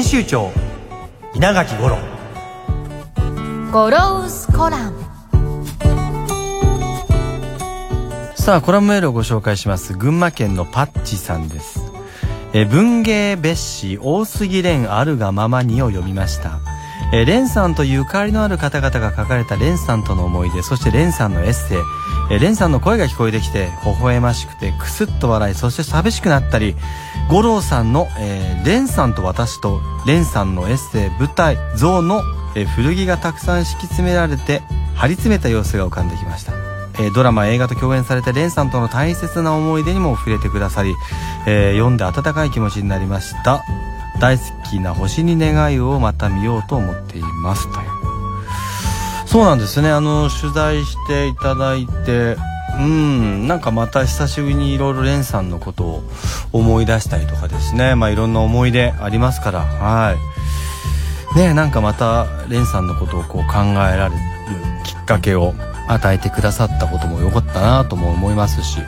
編集長稲垣吾郎。ゴローズコラム。さあコラムメールをご紹介します。群馬県のパッチさんです。え文藝別冊大杉漣あるがままにを読みましたえ漣さんとゆかりのある方々が書かれた漣さんとの思い出そして漣さんのエッセイ。え漣さんの声が聞こえてきて微笑ましくてクスッと笑いそして寂しくなったり五郎さんの、えー、蓮さんと私と蓮さんのエッセイ舞台像の、えー古着がたくさん敷き詰められて張り詰めた様子が浮かんできました。えドラマ映画と共演された蓮さんとの大切な思い出にも触れてくださり、えー読んで温かい気持ちになりました。大好きな星に願いをまた見ようと思っています。という。そうなんですね。あの取材していただいてうん。なんかまた久しぶりにいろいろ蓮さんのことを思い出したりとかですね。まあいろんな思い出ありますから。はい。ねなんかまた蓮さんのことをこう考えられるきっかけを与えてくださったことも良かったなとも思いますし。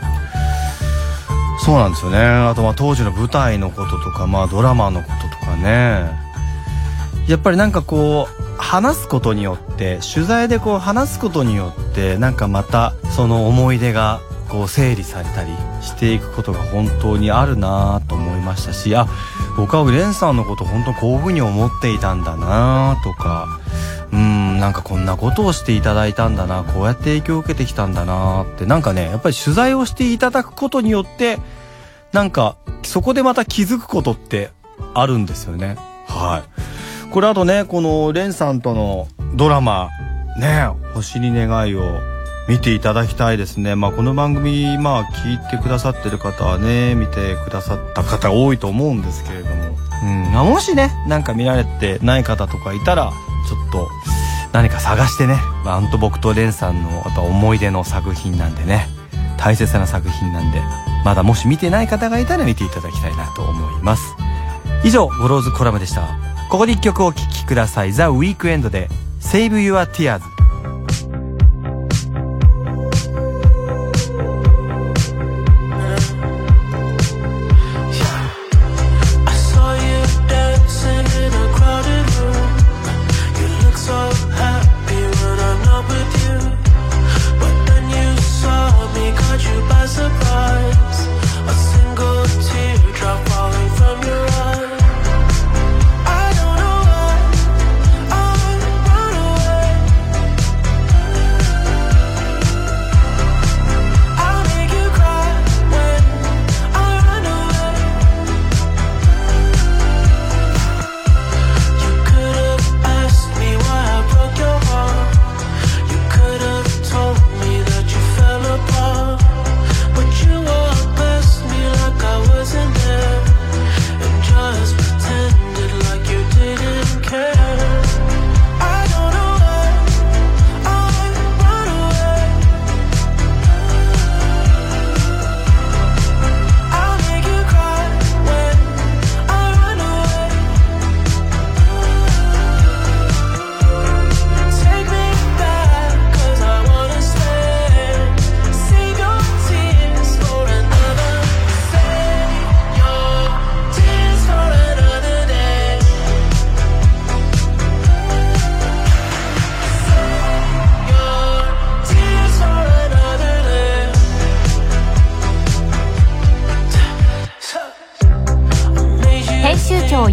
そうなんですよね。あとまあ当時の舞台のこととかまあドラマのこかね。やっぱりなんかこう話すことによって取材でこう話すことによってなんかまたその思い出がこう整理されたりしていくことが本当にあるなと思いましたしあ僕はウレンさんのこと本当こういうふうに思っていたんだなとかうんなんかこんなことをしていただいたんだなこうやって影響を受けてきたんだなってなんかねやっぱり取材をしていただくことによってなんかそこでまた気づくことってあるんですよね。はい。これあとねこのレンさんとのドラマね星に願いを見ていただきたいですね。まあこの番組まあ聞いてくださってる方はね見てくださった方多いと思うんですけれども。うん。まもしねなんか見られてない方とかいたらちょっと何か探してね、まあ、アンと僕とレンさんのやっぱ思い出の作品なんでね。大切な作品なんでまだもし見てない方がいたら見ていただきたいなと思います。以上ゴローズコラムでした。ここで一曲お聴きください。ザ・ウィークエンドで Save Your Tears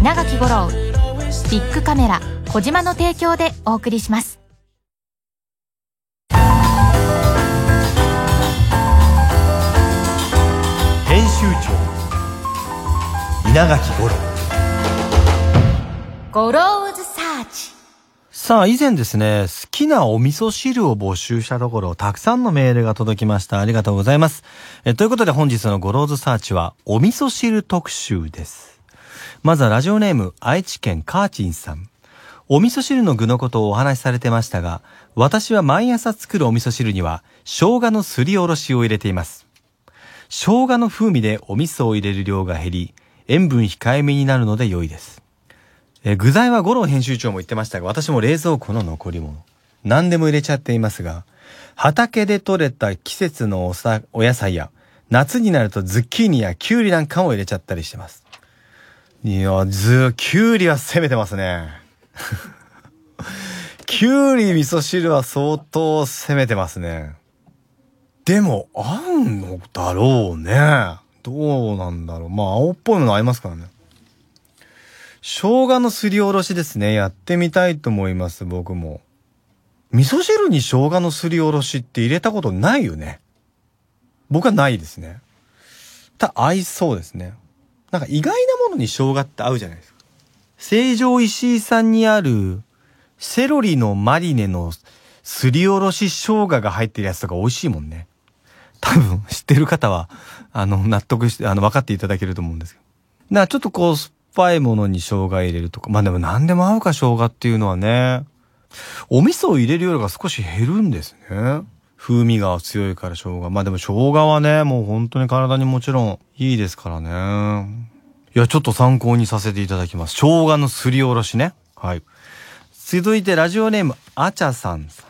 稲垣吾郎ビックカメラコジマの提供でお送りします編集長稲垣吾郎ゴローズサーチさあ、以前ですね、好きなお味噌汁を募集したところ、たくさんのメールが届きました。ありがとうございます。えということで本日のゴローズサーチは、お味噌汁特集です。まずはラジオネーム、愛知県カーチンさん。お味噌汁の具のことをお話しされてましたが、私は毎朝作るお味噌汁には、生姜のすりおろしを入れています。生姜の風味でお味噌を入れる量が減り、塩分控えめになるので良いです。え具材は五郎編集長も言ってましたが、私も冷蔵庫の残り物。何でも入れちゃっていますが、畑で採れた季節のおさお野菜や、夏になるとズッキーニやキュウリなんかも入れちゃったりしてます。いや、ず、キュウリは攻めてますね。キュウリ味噌汁は相当攻めてますね。でも、合うのだろうね。どうなんだろう。まあ、青っぽいもの合いますからね。生姜のすりおろしですね。やってみたいと思います、僕も。味噌汁に生姜のすりおろしって入れたことないよね。僕はないですね。た、合いそうですね。なんか意外なものに生姜って合うじゃないですか。成城石井さんにある、セロリのマリネのすりおろし生姜が入ってるやつとか美味しいもんね。多分知ってる方は、あの、納得して、あの、分かっていただけると思うんですけど。だからちょっとこう、酸っぱいものに生姜入れるとか。まあでも何でも合うか生姜っていうのはね。お味噌を入れる量が少し減るんですね。風味が強いから生姜。まあでも生姜はね、もう本当に体にもちろんいいですからね。いや、ちょっと参考にさせていただきます。生姜のすりおろしね。はい。続いてラジオネーム、あちゃさんさん。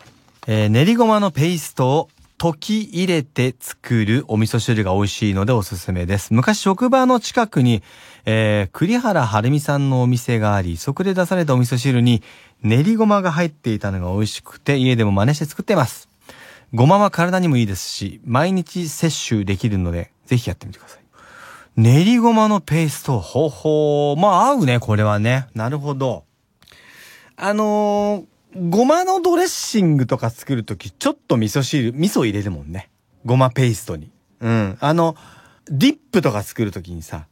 えー練りごまのペーストを溶き入れて作るお味噌汁が美味しいのでおすすめです。昔職場の近くに、えー栗原はるみさんのお店があり、そこで出されたお味噌汁に練りごまが入っていたのが美味しくて、家でも真似して作っています。ごまは体にもいいですし、毎日摂取できるので、ぜひやってみてください。練りごまのペースト、ほほー。まあ合うね、これはね。なるほど。あのー、ごまのドレッシングとか作るとき、ちょっと味噌汁、味噌入れるもんね。ごまペーストに。うん。あの、ディップとか作るときにさ、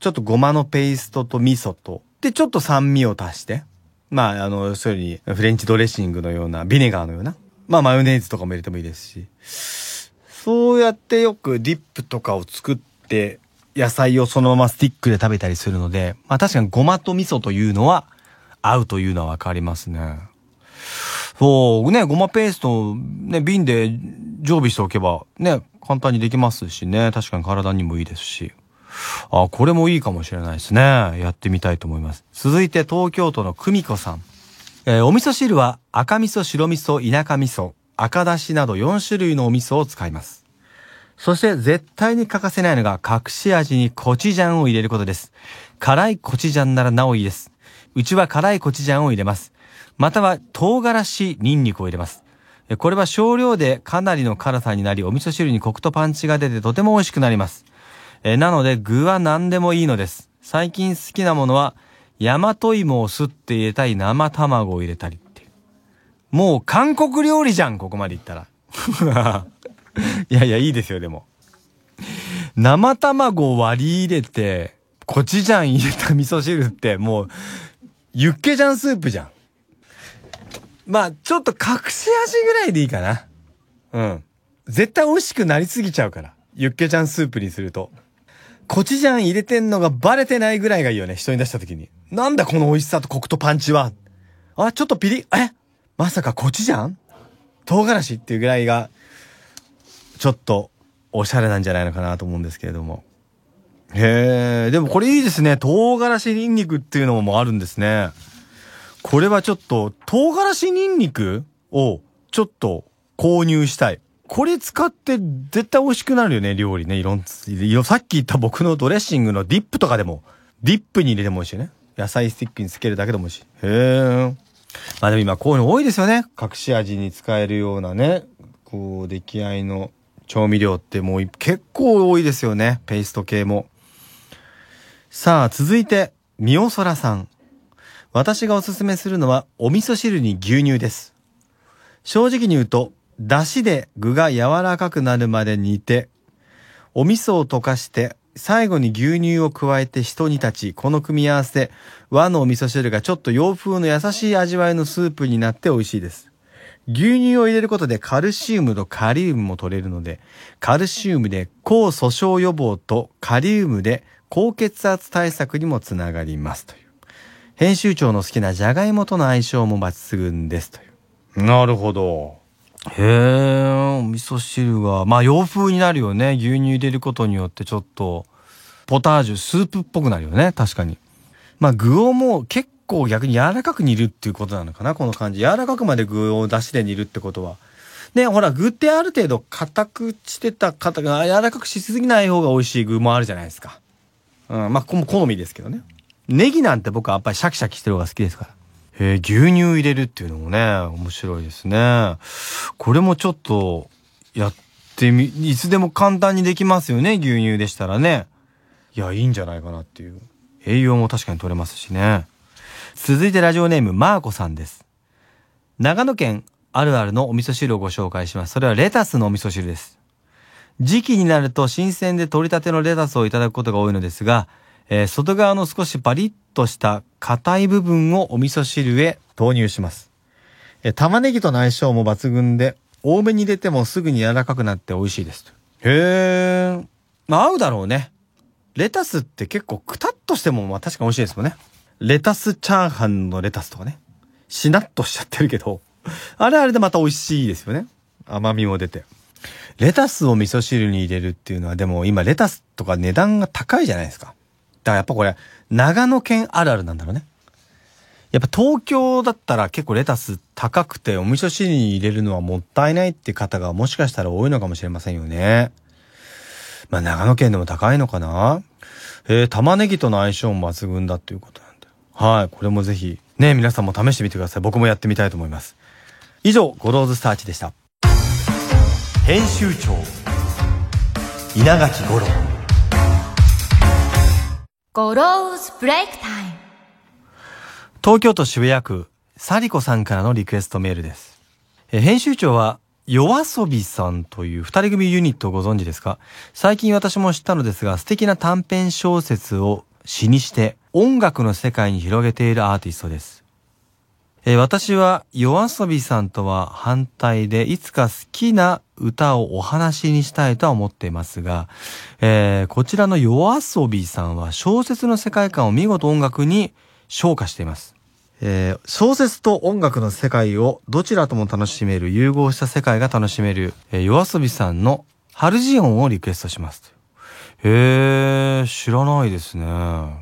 ちょっとごまのペーストと味噌と、で、ちょっと酸味を足して、まあ、あの、要するに、フレンチドレッシングのような、ビネガーのような、まあ、マヨネーズとかも入れてもいいですし、そうやってよくディップとかを作って、野菜をそのままスティックで食べたりするので、まあ確かにごまと味噌というのは合うというのはわかりますね。そう、ね、ごまペースト、ね、瓶で常備しておけば、ね、簡単にできますしね、確かに体にもいいですし。あ、これもいいかもしれないですね。やってみたいと思います。続いて東京都の久美子さん。えーお味噌汁は赤味噌、白味噌、田舎味噌、赤だしなど4種類のお味噌を使います。そして絶対に欠かせないのが隠し味にコチジャンを入れることです。辛いコチジャンならなおいいです。うちは辛いコチジャンを入れます。または唐辛子、ニンニクを入れます。これは少量でかなりの辛さになり、お味噌汁にコクとパンチが出てとても美味しくなります。なので具は何でもいいのです。最近好きなものは、大和芋をすって入れたり生卵を入れたりって。もう韓国料理じゃん、ここまでいったら。いやいや、いいですよ、でも。生卵を割り入れて、コチュジャン入れた味噌汁って、もう、ユッケジャンスープじゃん。まあ、ちょっと隠し味ぐらいでいいかな。うん。絶対美味しくなりすぎちゃうから。ユッケジャンスープにすると。コチュジャン入れてんのがバレてないぐらいがいいよね、人に出した時に。なんだこの美味しさとコクとパンチは？あ、ちょっとピリ、え？まさかコチュジャン唐辛子っていうぐらいが、ちょっとおしゃれなんじゃないのかなと思うんですけれども。へえ、でもこれいいですね。唐辛子ニンニクっていうのもあるんですね。これはちょっと、唐辛子ニンニクをちょっと購入したい。これ使って絶対美味しくなるよね、料理ね。いろん、さっき言った僕のドレッシングのディップとかでも、ディップに入れても美味しいね。野菜スティックにつけるだけでも美味しい。へえ。まあでも今こういうの多いですよね。隠し味に使えるようなね、こう、出来合いの調味料ってもう結構多いですよね。ペースト系も。さあ、続いて、みおそらさん。私がおすすめするのは、お味噌汁に牛乳です。正直に言うと、出汁で具が柔らかくなるまで煮て、お味噌を溶かして、最後に牛乳を加えて一煮立ち、この組み合わせ、和のお味噌汁がちょっと洋風の優しい味わいのスープになって美味しいです。牛乳を入れることでカルシウムとカリウムも取れるので、カルシウムで抗粗鬆予防とカリウムで高血圧対策にもつながりますという。編集長の好きなじゃがいもとの相性も抜群ですという。なるほど。へえ、お味噌汁が、まあ洋風になるよね。牛乳入れることによってちょっと、ポタージュ、スープっぽくなるよね。確かに。まあ具をもう結構逆に柔らかく煮るっていうことなのかな。この感じ。柔らかくまで具を出汁で煮るってことは。で、ほら、具ってある程度硬くしてた方が柔らかくしすぎない方が美味しい具もあるじゃないですか。うん、まあ、こも好みですけどね。ネギなんて僕はやっぱりシャキシャキしてる方が好きですから。えー、牛乳入れるっていうのもね、面白いですね。これもちょっと、やってみ、いつでも簡単にできますよね、牛乳でしたらね。いや、いいんじゃないかなっていう。栄養も確かに取れますしね。続いてラジオネーム、マーコさんです。長野県あるあるのお味噌汁をご紹介します。それはレタスのお味噌汁です。時期になると新鮮で取り立てのレタスをいただくことが多いのですが、えー外側の少しパリッとした硬い部分をお味噌汁へ投入します。えー玉ねぎとの相性も抜群で、多めに入れてもすぐに柔らかくなって美味しいです。へー。まあ合うだろうね。レタスって結構くたっとしてもまあ確かに美味しいですもんね。レタスチャーハンのレタスとかね。しなっとしちゃってるけど、あれあれでまた美味しいですよね。甘みも出て。レタスを味噌汁に入れるっていうのはでも今レタスとか値段が高いじゃないですか。だからやっぱこれ長野県あるあるなんだろうね。やっぱ東京だったら結構レタス高くてお味噌汁に入れるのはもったいないって方がもしかしたら多いのかもしれませんよね。まあ長野県でも高いのかなえー、玉ねぎとの相性も抜群だっていうことなんで。はい、これもぜひね、皆さんも試してみてください。僕もやってみたいと思います。以上、ゴローズサーチでした。編集長稲垣吾郎ゴローズブレイクタイム。東京都渋谷区サリコさんからのリクエストメールです。編集長は YOASOBIさんという二人組ユニットをご存知ですか？最近私も知ったのですが素敵な短編小説を詩にして音楽の世界に広げているアーティストです。えー私は夜遊びさんとは反対で、いつか好きな歌をお話にしたいとは思っていますが、えーこちらの夜遊びさんは小説の世界観を見事音楽に昇華しています。えー小説と音楽の世界をどちらとも楽しめる融合した世界が楽しめる、えー夜遊びさんのハルジオンをリクエストします。へー、知らないですね。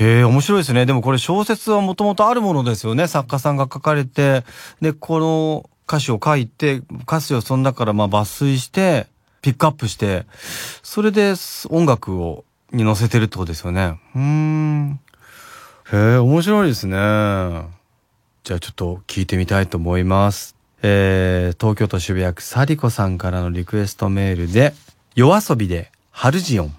へえ、面白いですね。でもこれ小説はもともとあるものですよね。作家さんが書かれて、で、この歌詞を書いて、歌詞をその中からまあ抜粋して、ピックアップして、それで音楽を、に乗せてるってことですよね。うん。へえ、面白いですね。じゃあちょっと聞いてみたいと思います。えー、東京都渋谷区サリコさんからのリクエストメールで、夜遊びで、ハルジオン。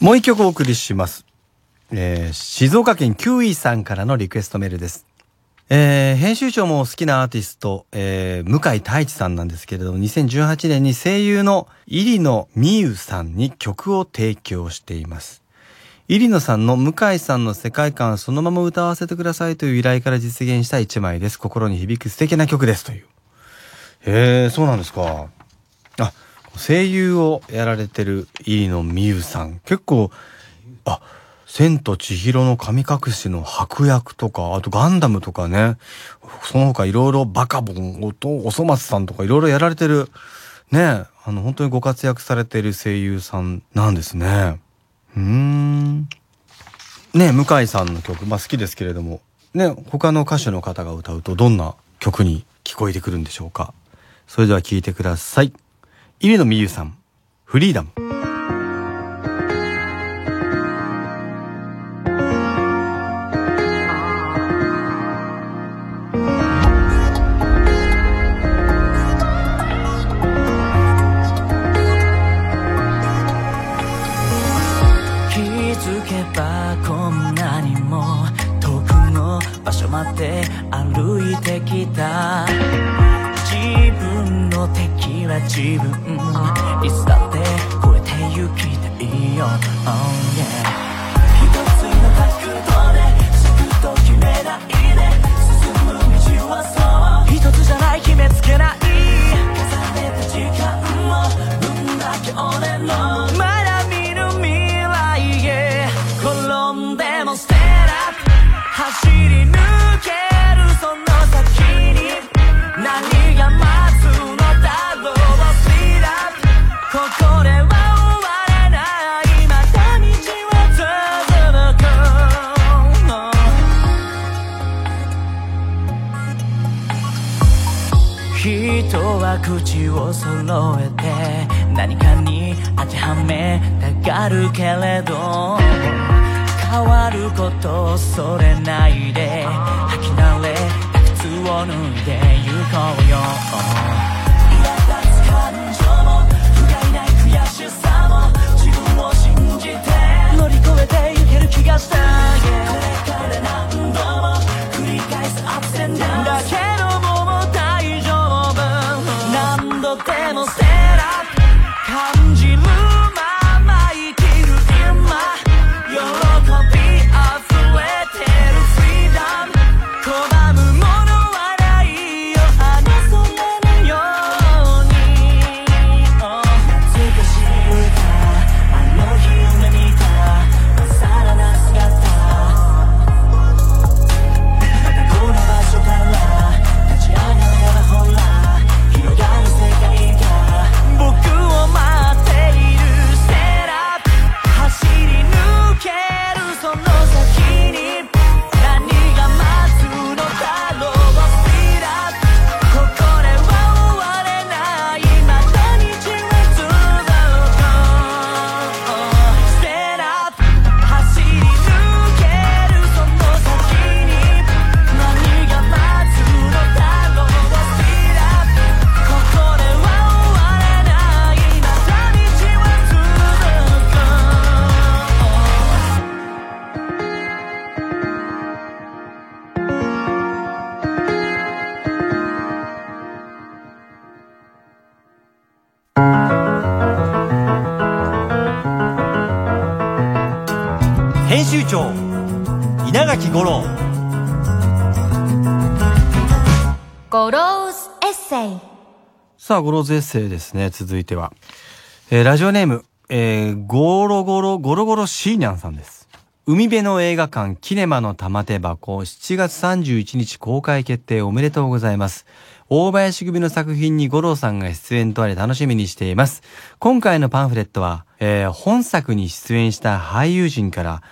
もう一曲お送りします。えー静岡県キウイさんからのリクエストメールです。えー編集長も好きなアーティスト、えー向井太一さんなんですけれども、2018年に声優の入野美優さんに曲を提供しています。入野さんの向井さんの世界観そのまま歌わせてくださいという依頼から実現した一枚です。心に響く素敵な曲ですという。へえ、そうなんですか。声優をやられてる入野美優さん。結構、あ、千と千尋の神隠しの白役とか、あとガンダムとかね、その他いろいろバカボン、おと、おそ松さんとかいろいろやられてる、ね、あの、本当にご活躍されてる声優さんなんですね。うーん。ね、向井さんの曲、まあ好きですけれども、ね、他の歌手の方が歌うとどんな曲に聞こえてくるんでしょうか。それでは聴いてください。入野美優さん、フリーダム。気づけばこんなにも遠くの場所まで歩いてきたいつだって超えてゆきたいよ、oh yeah 一つの角度ですぐと決めないで進む道はそう。一つじゃない決めつけない。を揃えて何かに当てはめたがるけれど変わること恐れないで履き慣れた靴を脱いでゆこうよ。苛立つ感情も不甲斐ない悔しさも自分を信じて乗り越えていける気がした Yeah これから何度も繰り返すアップセンダウンだけ編集長稲垣吾郎ゴローズエッセイさあ、ゴローズエッセイですね、続いては。えーラジオネーム、えー、ゴロゴロ、ゴロゴロシーニャンさんです。海辺の映画館キネマの玉手箱7月31日公開決定おめでとうございます。大林組の作品に吾郎さんが出演とあり楽しみにしています。今回のパンフレットは、えー本作に出演した俳優陣から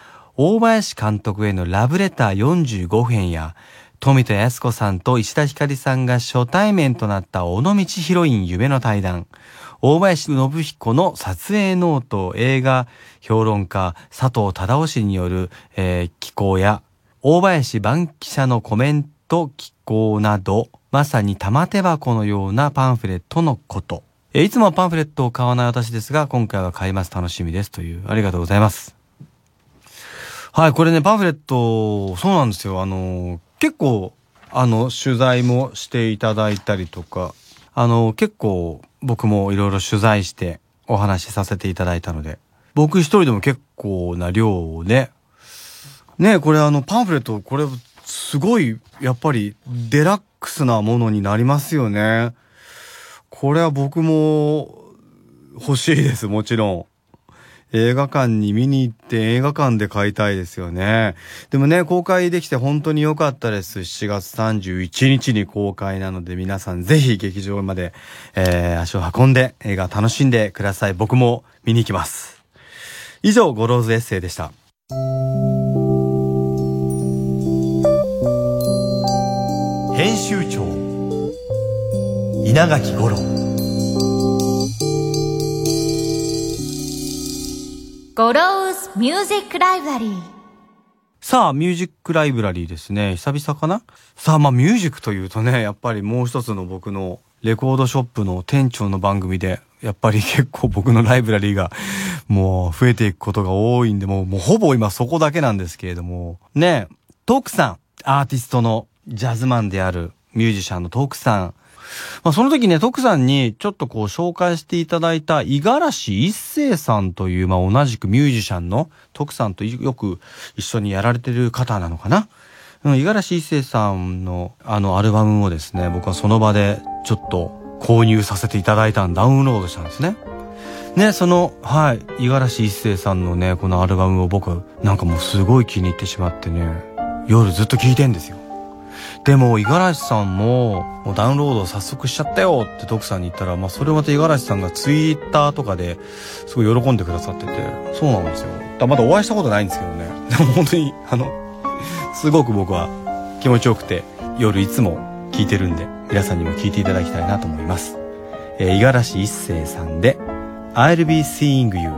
大林監督へのラブレター45編や富田靖子さんと石田ひかりさんが初対面となった尾道ヒロイン夢の対談、大林宣彦の撮影ノート映画評論家佐藤忠男氏による、えー寄稿や大林番記者のコメント寄稿など、まさに玉手箱のようなパンフレットのこと。えーいつもパンフレットを買わない私ですが、今回は買います。楽しみです。という、ありがとうございます。はい、これね、パンフレット、そうなんですよ。あの、結構、あの、取材もしていただいたりとか、あの、結構、僕もいろいろ取材してお話しさせていただいたので、僕一人でも結構な量をね、ねこれあの、パンフレット、これ、すごい、やっぱり、デラックスなものになりますよね。これは僕も、欲しいです、もちろん。映画館に見に行って映画館で買いたいですよね。でもね、公開できて本当に良かったです。7月31日に公開なので皆さんぜひ劇場まで、えー足を運んで映画楽しんでください。僕も見に行きます。以上、ゴローズエッセイでした。編集長稲垣吾郎ゴローズミュージックライブラリーさあ、ミュージックライブラリーですね。久々かな？さあ、まあ、ミュージックというとね、やっぱりもう一つの僕のレコードショップの店長の番組で、やっぱり結構僕のライブラリーがもう増えていくことが多いんで、もう、もうほぼ今そこだけなんですけれども、ね、トークさん、アーティストのジャズマンであるミュージシャンのトークさん、まあ、その時ね、徳さんにちょっとこう紹介していただいた、五十嵐一生さんという、まあ、同じくミュージシャンの徳さんとよく一緒にやられてる方なのかな。うん、五十嵐一生さんのあのアルバムをですね、僕はその場でちょっと購入させていただいたん、ダウンロードしたんですね。ね、その、はい、五十嵐一生さんのね、このアルバムを僕、なんかもうすごい気に入ってしまってね、夜ずっと聴いてんですよ。でも五十嵐さんもダウンロード早速しちゃったよって徳さんに言ったら、まあ、それをまた五十嵐さんがツイッターとかですごい喜んでくださっててそうなんですよ。だまだお会いしたことないんですけどね。でも本当にあのすごく僕は気持ちよくて夜いつも聞いてるんで皆さんにも聞いていただきたいなと思います。五十嵐一生さんで「I'll be seeing you」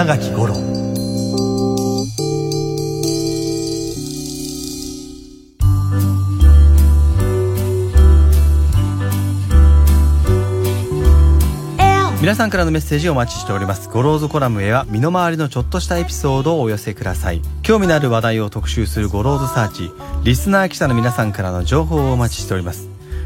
稲垣吾郎皆さんからのメッセージをお待ちしております。ゴローズコラムへは身の回りのちょっとしたエピソードをお寄せください。興味のある話題を特集するゴローズサーチ、リスナー記者の皆さんからの情報をお待ちしております。